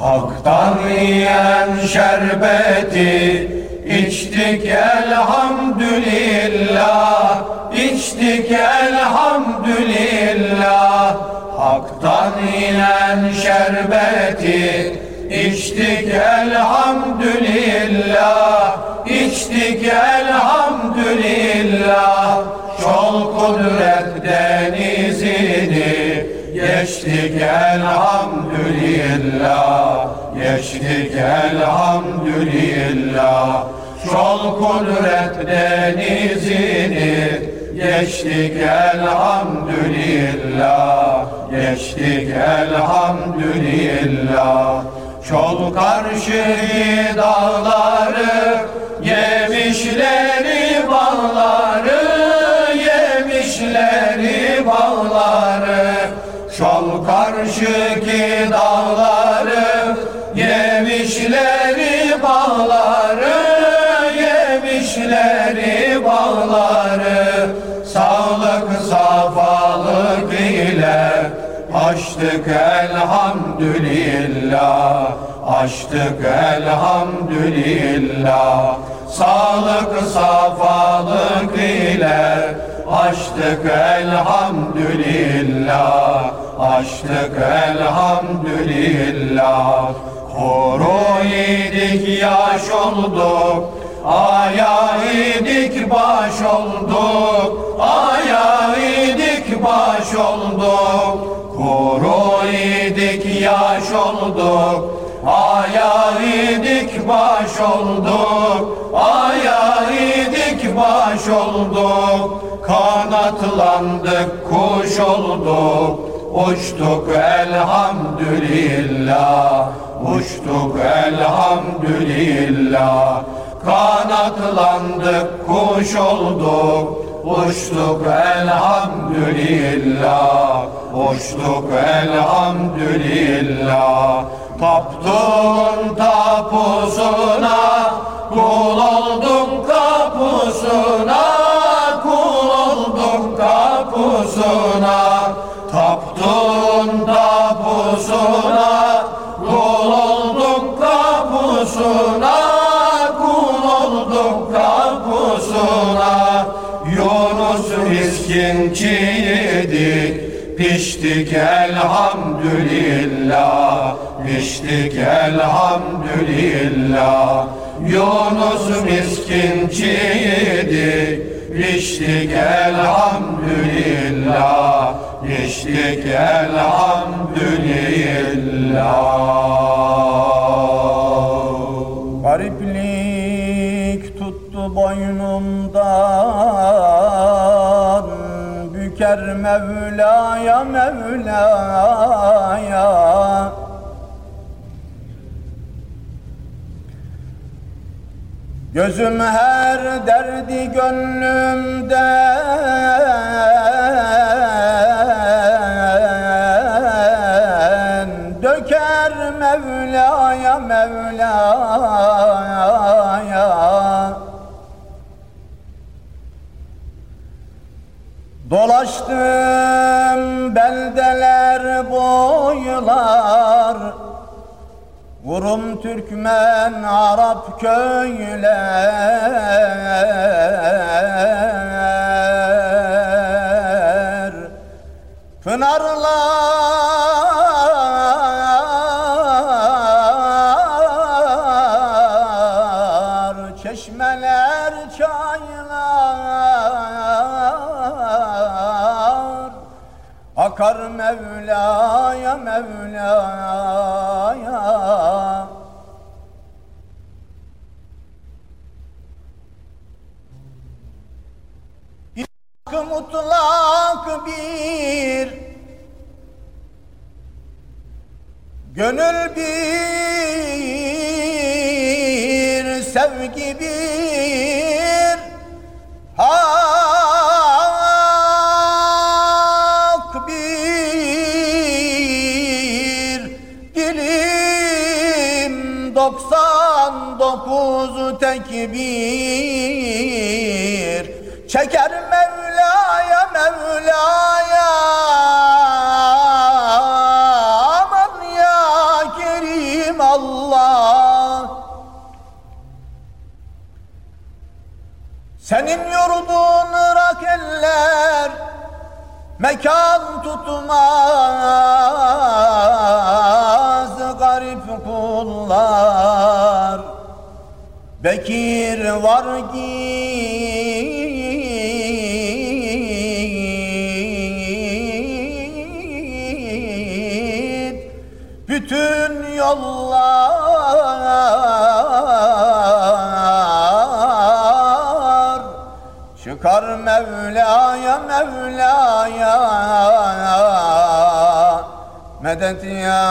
Hak'tan yiyen şerbeti içtik elhamdülillah içtik elhamdülillah. Hak'tan inen şerbeti içtik elhamdülillah içtik elhamdülillah. Şol kudret denizini geçtik elhamdülillah geçtik elhamdülillah Şol kudret denizini. Geçtik elhamdülillah geçtik elhamdülillah Çol karşı dağları yemişleri bağları yemişleri bağları. Şol karşıki dağları açtık elhamdülillah açtık elhamdülillah. Sağlık safalık ile açtık elhamdülillah. Açtık elhamdülillah. Koro idik yaş olduk Aya idik baş olduk. Aya idik baş olduk Kuru idik yaş olduk. Aya idik baş olduk Aya idik baş olduk. Kanatlandık kuş olduk. Uçtuk elhamdülillah. Uçtuk elhamdülillah. Kanatlandık kuş olduk Uçtuk elhamdülillah Uçtuk elhamdülillah. Taptun tapusuna Kul olduk kapusuna Kul olduk kapusuna. Taptun yedik Piştik elhamdülillah Piştik elhamdülillah. Yunus miskinci yedik Piştik elhamdülillah Piştik elhamdülillah Mevla'ya Mevla'ya. Gözüm her derdi gönlümden Döker Mevla'ya Mevla'ya Dolaştım beldeler boylar. Vurum Türkmen Arap köyler. Pınarlar Çeşmeler çaylar Akar Mevla'ya Mevla'ya. Hakkı mutlak bir Gönül bir Sevgi bir 99 tekbir. Çeker Mevla'ya Mevla'ya. Aman ya Kerim Allah. Senin yurdun rak eller Mekan tutmaz. Bekir var git Bütün yollar Çıkar Mevla'ya Mevla'ya. Medet ya